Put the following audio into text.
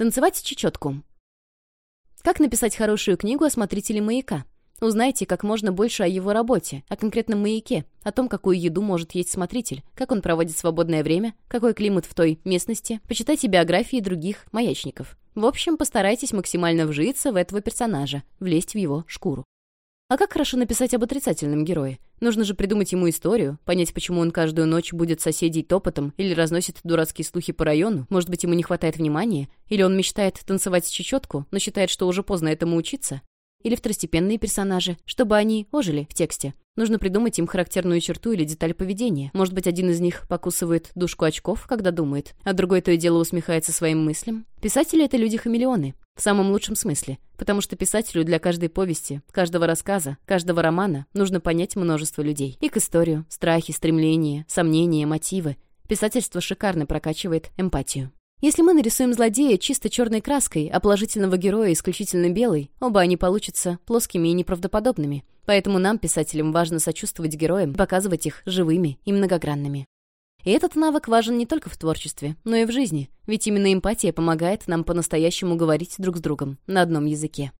Танцевать чечетку. Как написать хорошую книгу о смотрителе маяка? Узнайте как можно больше о его работе, о конкретном маяке, о том, какую еду может есть смотритель, как он проводит свободное время, какой климат в той местности. Почитайте биографии других маячников. В общем, постарайтесь максимально вжиться в этого персонажа, влезть в его шкуру. А как хорошо написать об отрицательном герое? Нужно же придумать ему историю, понять, почему он каждую ночь будет соседей топотом или разносит дурацкие слухи по району. Может быть, ему не хватает внимания? Или он мечтает танцевать с чечетку, но считает, что уже поздно этому учиться? Или второстепенные персонажи, чтобы они ожили в тексте. Нужно придумать им характерную черту или деталь поведения. Может быть, один из них покусывает дужку очков, когда думает, а другой то и дело усмехается своим мыслям. Писатели — это люди-хамелеоны. В самом лучшем смысле. Потому что писателю для каждой повести, каждого рассказа, каждого романа нужно понять множество людей. Их историю, страхи, стремления, сомнения, мотивы. Писательство шикарно прокачивает эмпатию. Если мы нарисуем злодея чисто черной краской, а положительного героя исключительно белой, оба они получатся плоскими и неправдоподобными. Поэтому нам, писателям, важно сочувствовать героям, показывать их живыми и многогранными. И этот навык важен не только в творчестве, но и в жизни, ведь именно эмпатия помогает нам по-настоящему говорить друг с другом на одном языке.